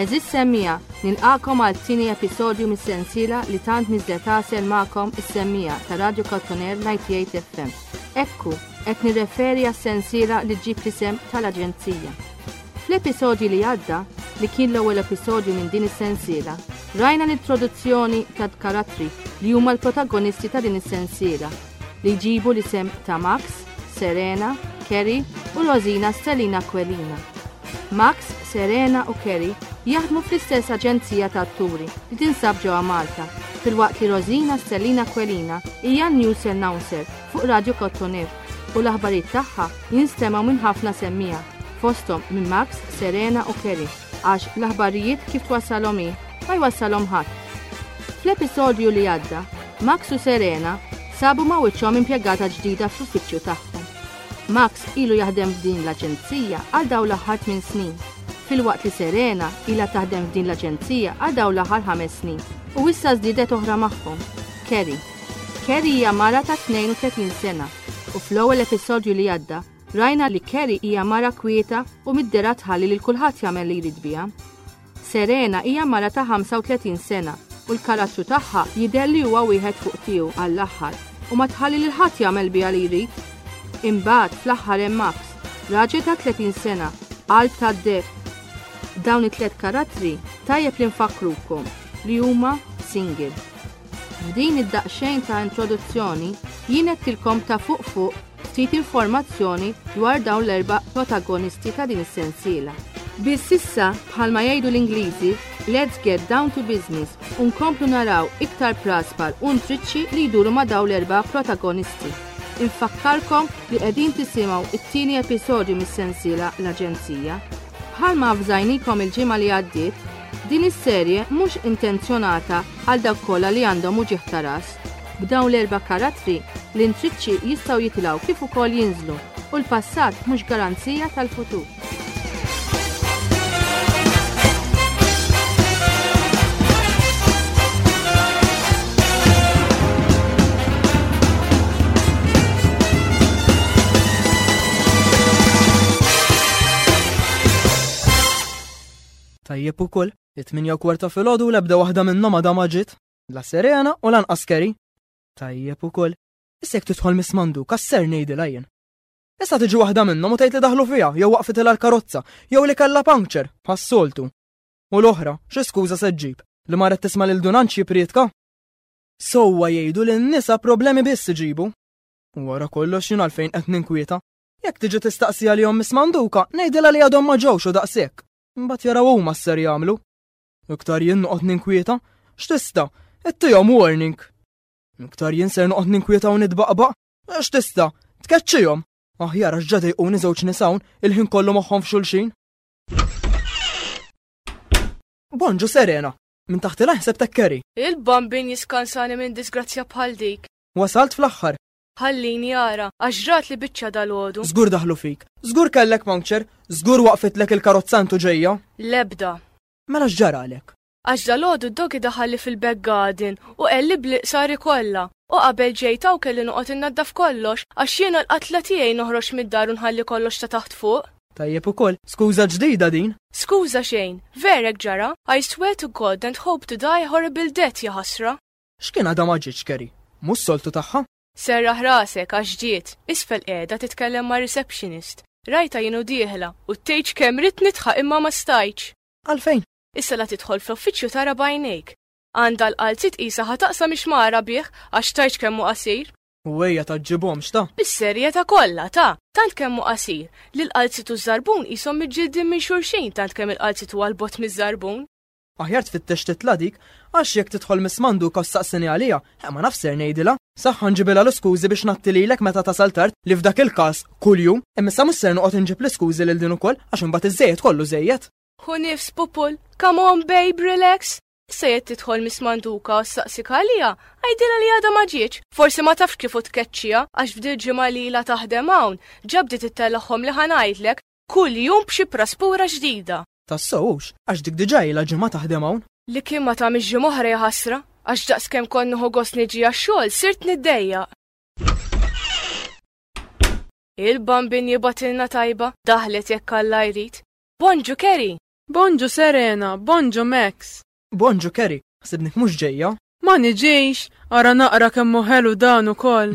Eżis semmija, nilqakom għal tini episodju mis-sensila li tant nizlet għasel ma'kom is-semmija ta' Radio Kottoner 98 FM. Ekku, qed nirreferi għas-sensiela li ġib l-isem tal-Aġenzija. Fl-episodju li għadda, li kien l-ewwel episodju minn din is-sensiela, rajna l-introduzzjoni tad-karattri li huma l-protagonisti ta' din is-sensiela, li jġibu l-isem ta' Max, Serena, Kerry u Rosina Stellina Aquilina. Max, Serena u Kerry jaħdmu fl-istess aġenzija ta' atturi li tinsab ġewwa Malta, filwaqt li Rosina Stellina Aquilina hija news announcer fuq Radio Cotonou u l-aħbarijiet tagħha jinstemgħu minn ħafna semmiegħa. fosthom minn Max, Serena u Kerry, għax l-aħbarijiet kif twassalhom hi, ma jwassalhom ħadd. Fl-episodju li għadda, Max u Serena sabu ma' wiċċhom impjegata ġdida fl-uffiċċju tagħhom. Max ilu jaħdem f'din l-aġenzija għal dawn l-aħħar tmien snin, filwaqt li Serena ilha taħdem f'din l-aġenzija għal dawn l-aħħar ħames snin. U issa żdiedet oħra magħhom, Kerry. Kerry hija mara ta' 32 sena u fl-ewwel episodju li għadda Rajna li Kerry hija mara kwieta u middera tħalli lil kulħadd jagħmel li jrid biha. Serena hija mara ta' 35 sena u l-karattru tagħha jidher li huwa wieħed fuq tiegħu għall-aħħar u ma tħalli lil ħadd jagħmel biha li jrid. Imbagħad fl-aħħar hemm Max, raġel ta' 30 sena, qalb tad-deheb. Dawn it-tliet karattri tajjeb li nfakkrukom li huma single. F'din id-daqsxejn ta' introduzzjoni jien għedtilkom ta' fuq fuq Ftit informazzjoni dwar dawn l-erba' protagonisti ta' din is-sensiela. Biss issa, bħalma jgħidu l-Ingliżi, let's get down to business u nkomplu naraw iktar praspar u ntriċċi li jduru ma' dawn l-erba' protagonisti. Infakkarkom li qegħdin tisimgħu t-tieni episodju mis-sensiela L-Aġenzija. Bħalma avżajnikom il-ġimgħa li għaddiet, din is-serje mhux intenzjonata għal dawk kollha li għandhom uġigħ ta' ras. B'dawn l-erba' karattri, l-intriċċi jistgħu jitilgħu kif ukoll jinżlu, u l-passat mhux garanzija tal-futur. Tajjeb ukoll, it-tminja u kwarta filgħodu l-ebda waħda minnhom għadha ma ġiet. La Serena u lanqas Kerry. Tajjeb ukoll. Issa jekk tidħol Miss Mandu, kasser ngħidilha jien. Issa tiġi waħda minnhom u tgħid li daħlu fiha jew waqfitilha l-karozza jew li kellha puncture ħas-soltu. U l-oħra, xi skuża se ġġib li marret tisma' lil Dunanċ jiprietka? Sewwa jgħidu li n-nisa problemi biss iġibu. U wara kollox jien għalfejn qed ninkwieta. Jekk tiġi tistaqsija li jom Miss Manduka, ngħidilha li għadhom ma ġewx u daqshekk. Mbagħad jaraw huma s-ser jagħmlu. Iktar jien noqgħod ninkwieta, x'tista' ittihom warning. Iktar jien ser noqgħod ninkwieta u nitbaqbaq, x'tista' tkeċċihom. Aħjar għax ġadej u niżewġ nisawn il-ħin kollu magħhom f'xulxin. Bonġu serena, minn taħt il-ħseb tekkeri. Il-bambin jiskansani minn disgrazzja bħal dik. Wasalt fl-aħħar, Ħallini ara, għax ġratli biċċa dalgħodu. Żgur daħlu fik. Żgur kellek puncture, żgur waqfitlek il-karozza intu ġejja. L-ebda. Mela x'ġaralek? Għax dalgħodu d-dogi daħalli fil-back garden u qelli bliqsari kollha. U qabel ġejt hawn kelli noqgħod innaddaf kollox għax jiena l-qatla tiegħi noħroġ mid-dar u nħalli kollox ta' taħt fuq. Tajjeb ukoll, skuża ġdida din. Skuża xejn, verek ġara, I swear to God and hope to die a horrible death ja ħasra. X'kien għadha ma ġietx Kerry? Mhux soltu tagħha? Serraħ rasek għax ġiet, isfel qiegħda titkellem ma' receptionist. Rajta jienu dieħla u tgħidx kemm ridt nidħaq imma ma stajtx. Għalfejn? Issa la tidħol fl-uffiċċju tara b'għajnejk. Għandha l-qalzi tqisha ħa taqsam ix-xmara bih għax tgħidx kemm hu qasir. U ejja ta' ġibhomx ta'. Bis-serjetà kollha ta' tant kemm hu qasir li l-qalzi tu żarbun qishom miġġildin minn xulxin tant kemm il-qalzi tu għal bot miż-żarbun. Aħjar tfittex titla' dik, għax jekk tidħol Miss Manduka u ssaqsini għaliha, eh ma naf ser ngħidilha. Saħħ ħa nġibilha l-iskużi biex ngħatti lilek meta tasal tard, li f'dak il-każ, kuljum. Imma issa mhux ser noqgħod inġib l-iskużi lil din ukoll, għax imbagħad iż-żejjed kollu żejjed. Hu nifs pupul, come on babe, relax. Issa jekk tidħol Miss Manduka u ssaqsik għaliha, għajdilha li għadha ma ġietx. Forsi ma tafx kif u tkeċċija, għax f'dil ġimgħa lilha taħdem hawn, ġabdiet it-telħom li ħa ngħidlek, Kull jum b'xi praspura ġdida. Tassew hux, għax dik diġà ilha ġimgħa taħdem hawn. Li kien ma tagħmilx ġimgħa oħra ja ħasra, għax daqskemm kont nieħu gost niġi għax-xogħol sirt niddejjaq. Il-bambin jibatilna tajba, daħlet jekk Alla jrid. Bonġu Kerry! Bonġu Serena, bonġu Max! Bonġu Kerry, ħsibnik mhux ġejja? Ma niġejx, ara naqra kemm ħelu dan ukoll.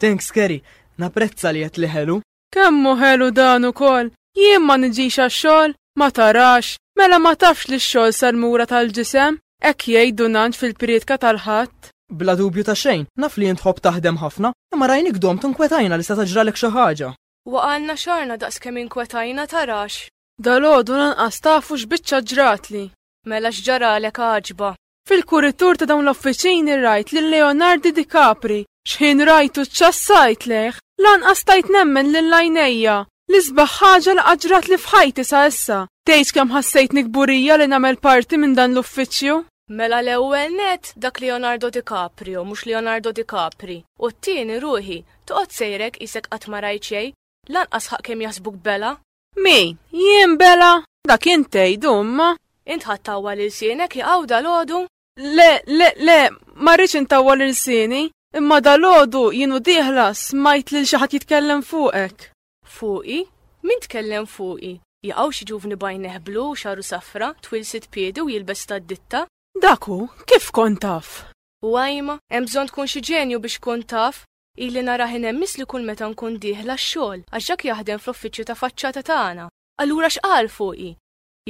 Thanks Kerry, naprezza li qed li ħelu. Kemm hu ħelu dan ukoll! Jien ma niġix għax-xogħol, ma tarax, mela ma tafx li x-xogħol salmura tal-ġisem, hekk jgħid Dun Anġ fil-priedka tal-Ħadd. Bla dubju ta' xejn, naf li int tħobb taħdem ħafna, imma rajnik domt u nkwetajna li seta' ġralek xi ħaġa. Waqgħalna xagħarna daqs kemm inkwetajna, tarax. Dalgħodu lanqas tafu x'biċċa ġratli. Mela x'ġaralek għaġba? Fil-kuritur ta' dawn l-offiċini rajt lil Leonardi Di Capri, xħin rajtu ċċassajt lejh, lanqas stajt nemmen lil għajnejja, l-isbaħ ħaġa li qatt ġratli f'ħajti sa issa, tgħidx kemm ħassejtni kburija li nagħmel parti minn dan l-uffiċċju. Mela l-ewwel nett dak Leonardo Di Caprio mhux Leonardo Di Capri, u t-tieni ruħi, toqgħod sejrek qisek qatt ma rajt xejn, lanqas ħaq kemm jaħsbuk bela, Min? Jien bela? Dak int tgħidu imma. Int ħadd tawwa lil sienek li qawda l-għodu? Le, le, le, ma rridx intawwa lil sieni, imma dal-għodu jienu dieħla smajt lil xi ħadd jitkellem fuqek. Fuqi? Min tkellem fuqi? Jaqgħu xi ġuvni bajnejh blu u xaru safra, twil sitt piedi u jilbes tad-ditta? Daku, kif kont taf? U għajma, hemm bżonn tkun xi ġenju biex kont taf, Ili narah inhemmis li kull meta nkun dieħla x-xogħol, għax dak jaħdem fl-uffiċċju ta' faċċata tagħna. Allura x'qal fuqi?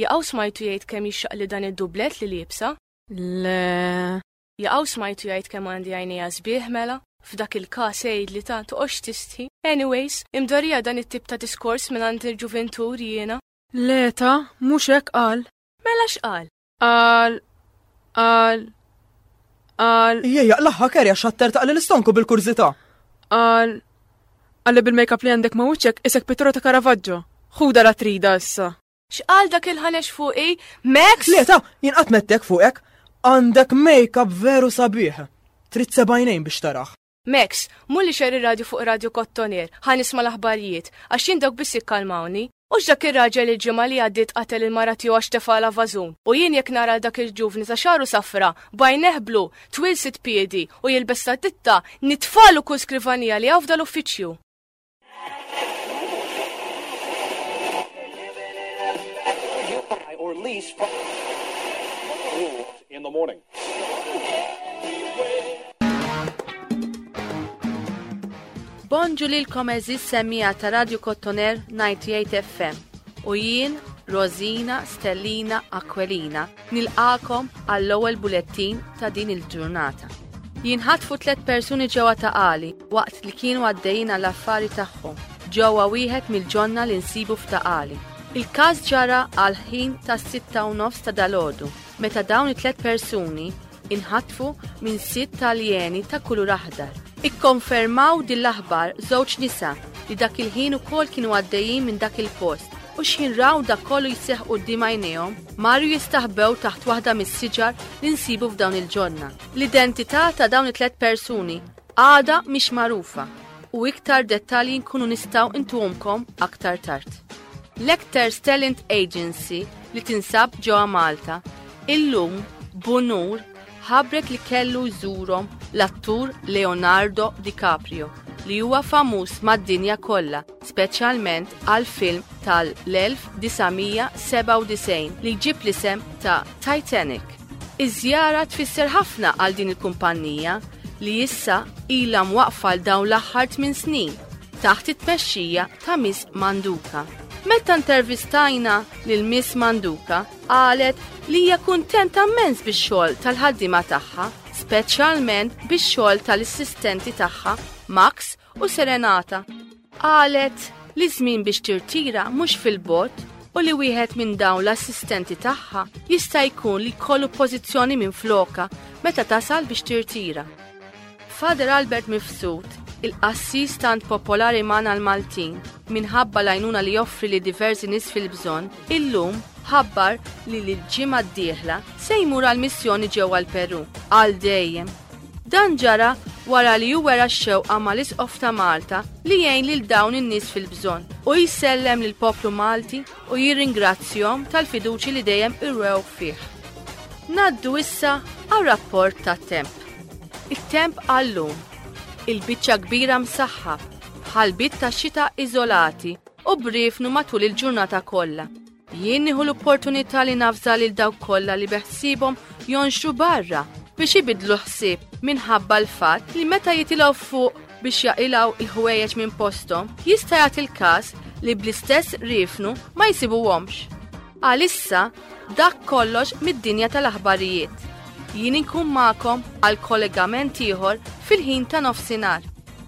Jaqaw smajtu jgħid kemm jixxaqli dan id-dublett li liebsa? Le. Jaqaw smajtu jgħid kemm għandi għajnejha sbieħ mela? F'dak il-każ għidli tant toqgħodx tistħi. Anyways, imdarrija dan it-tip ta' diskors mingħand il-ġuvintur jiena. Le ta, mhux hekk qal. Mela x'qal? Al, al, al. Ija jaqlaħħa kerja xatter taqli l-istonku bil-kurzita. Al, għalli bil-makeup li għandek ma' uċċek isek pittura ta' Caravaggio. Xuda la trida issa. X'qal dak il-ħanex fuqi? Max? Le ta' jinqat mettek fuqek. Għandek makeup veru sabiħ. Trid sebajnejn biex taraħ. Max, Mulli xegħel ir-radju fuq Radju Kottoner, ħa nisma' l-aħbarijiet, għax jien dawk biss ikkalmawni. Hux dak ir-raġel il-ġimgħa li għaddiet qatel il-mara tiegħu għax tefagħlha vażun, u jien jekk nara 'l dak il-ġuvni ta' xagħru safra, b'għajnejh blu, twil sitt piedi, u jilbes ta' ditta, nitfagħlu kull skrivanija li hawn f'dal-uffiċċju! in the morning. Bonġu lilkom eżis semija ta' Radio Kottoner 98 FM u jien Rosina Stellina Aquilina Nilqagħkom għall-ewwel bulettin ta' din il-ġurnata. Jinħatfu tliet persuni ġewwa ta' Qali waqt li kienu għaddejjin għall-affari tagħhom ġewwa wieħed mill-ġonna li nsibu f'Ta' Qali. Il-każ ġara għal ħin tas-sitta u nofs ta' dalgħodu meta dawn it-tliet persuni inħatfu minn sitt taljeni ta' kulur aħdar. Ikkonfermaw din l-aħbar żewġ nisa li dak il-ħin ukoll kienu għaddejjin minn dak il-post U xħin raw dak kollu jseħħ quddiem għajnejhom, marru jistaħbew taħt waħda mis-siġar li nsibu f'dawn il-ġonna. L-identità ta' dawn it-tliet persuni għada mhix magħrufa u iktar dettalji nkunu nistgħu intuhomkom aktar tard. L-Actors Talent Agency li tinsab ġewwa Malta illum bunur ħabrek li kellu jżurhom l-attur Leonardo DiCaprio li huwa famuż mad-dinja kollha, speċjalment għall-film tal-1997 li jġib l-isem ta' Titanic. Iż-żjara tfisser ħafna għal din il-kumpannija li issa ilha mwaqfa l dawn l-aħħar 8 snin taħt it-tmexxija ta' Miss Manduka. Meta intervistajna lil Miss Manduka, Qalet li hija kuntenta mmens bix-xogħol tal-ħaddiema tagħha, speċjalment bix-xogħol tal-issistenti tagħha Max u Serenata. Qalet li żmien biex tirtira mhux fil-bot u li wieħed minn dawn l-assistenti tagħha jista' jkun li jkollu pożizzjoni minn floka meta tasal biex tirtira. Father Albert Mifsud, il-qassis tant popolari magħna l-Maltin, minħabba l-għajnuna li joffri li diversi nies fil-bżonn, illum ħabbar li li l-ġimgħa d-dieħla se jmur għal missjoni ġewwa l-Peru, għal dejjem. Dan ġara wara li hu wera x-xewqa mal-Isqof ta' Malta li jgħin lil dawn in-nies fil-bżonn u jsellem lill-poplu Malti u jirringrazzjhom tal-fiduċi li dejjem irwew fih. Naddu issa għal rapport tat-temp. It-temp għallum. Il-biċċa kbira msaħħa, ħalbit ta' xita iżolati u brifnu matul il-ġurnata kollha. Jien nieħu l-opportunità li nafża lil dawk kollha li beħsibhom jonxru barra biex ibidlu ħsieb minħabba l-fatt li meta jitilgħu fuq biex jaqilgħu l-ħwejjeġ minn posthom, jista' jagħti l-każ li bl-istess riefnu ma jsibuhomx. Għal issa, dak kollox mid-dinja tal-aħbarijiet. Jien inkun magħkom għal kollegament ieħor fil-ħin ta' nofsinhar.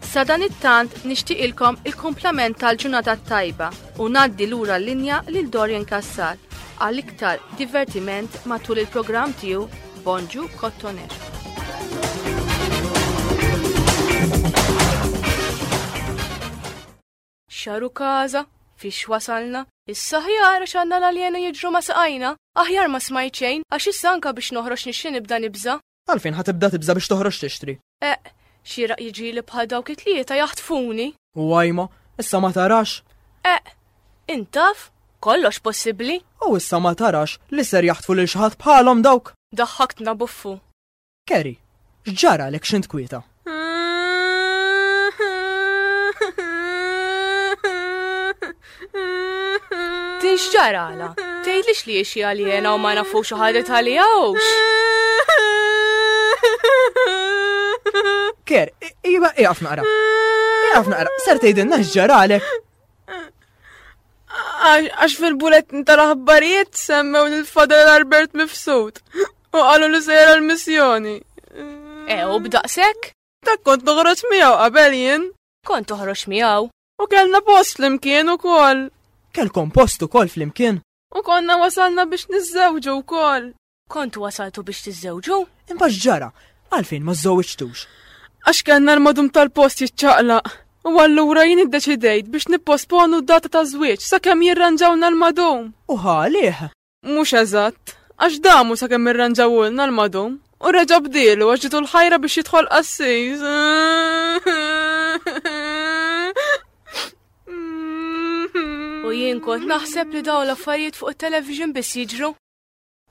Sadanittant nixtieqilkom il-kumplament tal-ġurnata t-tajba. U ngħaddi lura l-linja lil Dorian Cassar għal iktar divertiment matul il-programm tiegħu Bonġu Kottoner. Xaru kaza, fiex wasalna, issa ħjar għax għandna l-aljenu jiġru ma saqajna, aħjar ma smajċejn għax issa anka biex noħroġ nixxi nibda nibża, Għalfejn ħa tibda tibża' biex toħroġ tixtri? Eq, xieraq jiġili bħal dawk it-tlieta jaħtfuni. U għajma, issa ma tarax? Eq, intaf, kollox possibbli. U issa ma tarax li ser jaħtfu lil xi ħadd bħalhom dawk? Daħħaktna buffu. Kerry, x'ġara lek x'int kwieta? Din xġarala, tgħidlix li xi għaljena u ma nafu xi ħaġa talijawx. Ker, iva iqaf naqra. Iqaf naqra, ser tgħidilna xġaralek. Għax fil-bulet tal-aħbarijiet semmew l-fadal Albert mifsud. U qalu li sejjer għal-missjoni. E, u b'daqshekk? Dak kont noħroġ miegħu qabel jien. Kont toħroġ miegħu. U kellna post flimkien ukoll. Kelkom post ukoll flimkien? U konna wasalna biex niżżewġu wkoll. Kont wasaltu biex tiżżewġu? Imma ġara, għalfejn ma żżewġtux? Għax kellna l-madum tal-post jiċċaqlaq. U allura jien iddeċidejt biex nipposponu data ta' żwieġ sakemm jirranġawna l-madum. U ħalih? Mhux eżatt, għax damu sakemm irranġawulna l-madum u reġa' bdielu għax ġitu l-ħajra biex jidħol qassis. U jien kont naħseb li dawn l-affarijiet fuq it-television biss jiġru.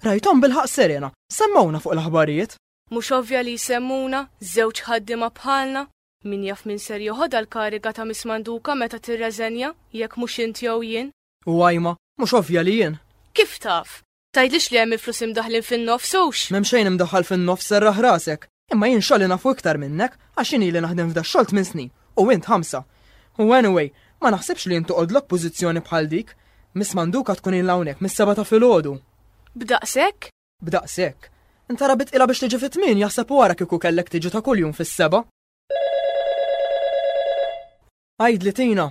Rajtom bil-ħaq serena, semmawna fuq l-aħbarijiet. Mhux ovvja li jsemmuna, żewġ ħaddiema bħalna. Min jaf min ser joħodha l-kariga ta' mismanduka meta tirreżenja, jekk mhux int jew jien. U għajma, mhux ovvja li jien. Kif taf? Tajdlix li hemm il-flus imdaħlin fin-nofs ux? M'hemm xejn imdaħħal fin-nofs serraħ rasek. Imma jien xogħli nafu iktar minnek għax jien li naħdem f'da xogħol minn snin u int ħamsa. U anyway, ma naħsibx li jint toqgħodlok pożizzjoni bħal dik. Miss Manduka tkun il hawnhekk mis-seba ta' filgħodu. B'daqshekk? B'daqshekk. Intara bitqila biex tiġi fit-tmien jaħseb wara kieku kellek tiġi ta' kuljum fis-seba. Għajd li tina,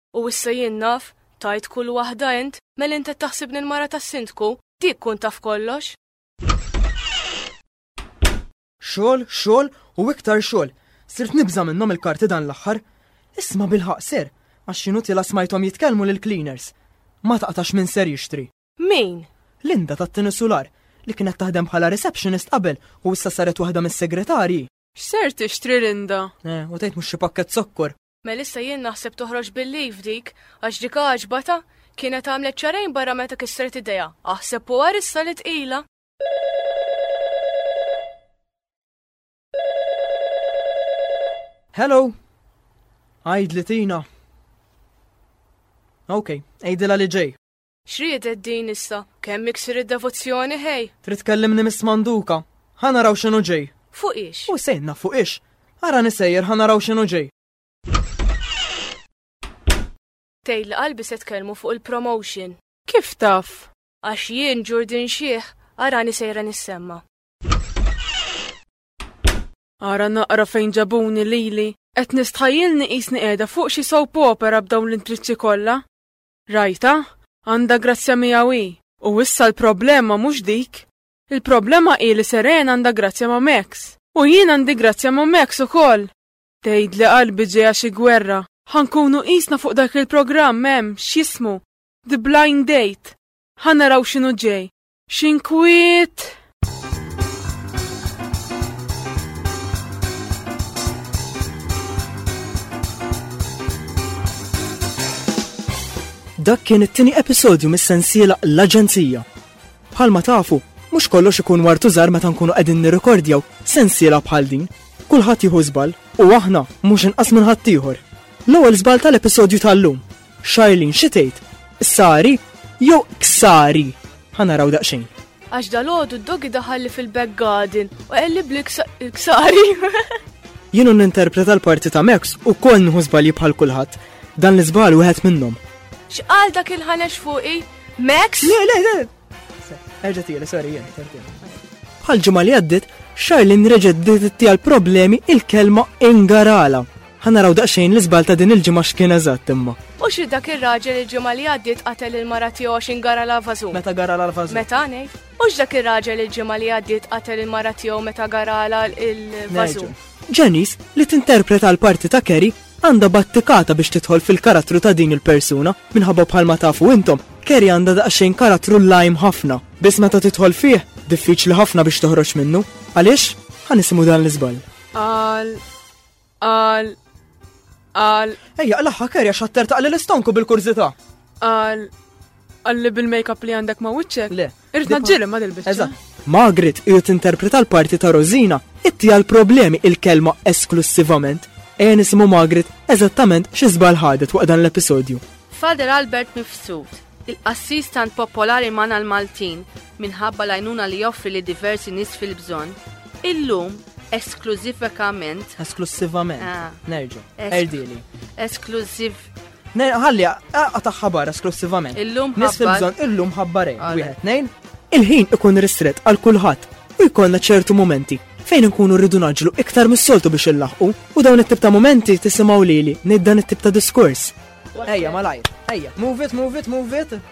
U issa jien naf, tgħid kull waħda int, mela int qed taħsibni l-mara tas-Sindku? Dik tkun taf kollox! Xogħol, xogħol u iktar xogħol. Sirt nibża' minnhom il-karti dan l-aħħar. Isma' bilħaq ser, għax xinu tila smajthom jitkellmu lil cleaners. Ma taqtax min ser jixtri. Min? Linda tat tinisular li kienet taħdem bħala receptionist qabel u issa saret waħda mis-segretarji. X'ser tixtri Linda? Eh, u tgħid mhux xi pakket zokkor. Melissa jien naħseb toħroġ bil-leave f'dik għax dik għaġbatha, kienet għamlet xarejn barra meta kissret idejha, aħseb hu għar issa li tqila. Hello! Għajd li tina. Ok, għajdila li ġej. X'riedet din issa? Kemm iksir id-devozzjoni ħej! Trid tkellimni mis-smanduka. Ħa naraw x'inhu ġej. Fuqiex. U sejna fuqiex. Ara nisejjer ħa naraw x'inhu ġej. Tgħid li qalbi se tkellmu fuq il-promotion. Kif taf? Għax jien Ġurdin xieħ, ara nisejra nissemma. Ara naqra fejn ġabuni lili, qed nistħajjilni qisni qiegħda fuq xi soap opera b'dawn l-intriċċi kollha. Rajtha? Għandha grazzja miegħu hi. U issa l-problema mhux dik. Il-problema hi li Seren għandha grazzja ma' Max. U jien għandi grazzja ma' Max ukoll. Tgħid li qalbi ġejja xi gwerra. Ħankunu qisna fuq dak il-programm hemm x'jismu The Blind Date. Ħa naraw x'inhu ġej. X'inkwiet! Dak kien it-tieni episodju mis-sensiela l-Aġenzija. Bħalma tafu, mhux kollox ikun war tużar meta nkunu qegħdin nirrekordjaw sensiela bħal din. Kulħadd jieħu żball u aħna mhux inqas minn ħaddieħor. L-ewwel żball tal-episodju tal-lum Charlene xi tgħid? Sari? Jew Ksari? Ħa naraw daqsxejn. Għax dalgħodu d-dogi daħalli fil-back garden u qelli bli ksari. Jienu ninterpreta l-parti ta' Max u koll nħu żbalji bħal kulħadd. Dan l-iżbal wieħed minnhom. X'qal dak il-ħanex fuqi? Max? Le, le, le, Erġa' tieli, sorry, jien, Bħal ġimgħa li għaddit, Charlene reġgħet ditti għal problemi il-kelma ingarala. Ħanaraw daqsxejn l-iżbal ta' din il-ġimgħa x'kien eżatt imma. U xi dak ir-raġel il-ġimgħa li għaddiet qatel il-mara tiegħu għax ingara l-vażu. Meta gara l-vażu. Meta ngħid? U x'dak ir-raġel il-ġimgħa li għaddiet qatel il-mara tiegħu meta gara l-vażu. Janice, li tinterpreta l-parti ta' Kerry, Għandha battikata biex tidħol fil-karattru ta' din il-persuna, minħabba bħalma tafu intom, Carrie għandha daqsxejn karattru lgħim ħafna. Biss meta tidħol fih, diffiċli ħafna biex toħroġ minnu. Għaliex? Ħa nisimgħu dan l-iżball. Għal, għal, għal. Ejja, laħħa Carrie xatter taqli l-istonku bil-kurżità. Għal, Għalli bil-makeup li għandek ma' wiċċek? Le. Irrid naġġilem ma' dil-biċċa. Eżatt. Margaret irid tinterpreta l-parti ta' Rosina, itti għal problemi il-kelma esklussivament. Ejja nisimgħu Margaret eżattament xi żball ħadet waqt dan l-episodju. Father Albert Mifsud, il-qassis tant popolari mana l-Maltin minħabba lajnuna li joffri li diversi nis fil-bżon, illum esklużivament. Esklussivament. Ah. Nerġa. Erdili. Esklużiv. Nejn, ħalli, aqqa taħħa barra esklussivament. Illum Nis fil-bżon, illum ħabbarej. Wieħed, nejn. Il-ħin ikun ristret għal kulħadd u jkollna ċertu momenti fejn inkunu rridu naġlu iktar mis-soltu biex illaħqu u dawn it-tip ta' momenti tisimgħu lili niddan it-tip ta' diskors. Ejja malajr, ejja, move it, move it, move it.